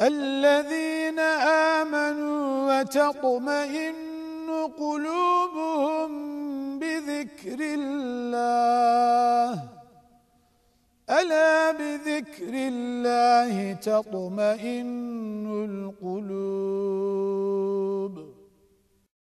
الذين آمنوا وتطمئن قلوبهم بذكر الله. ألا بذكر الله تطمئن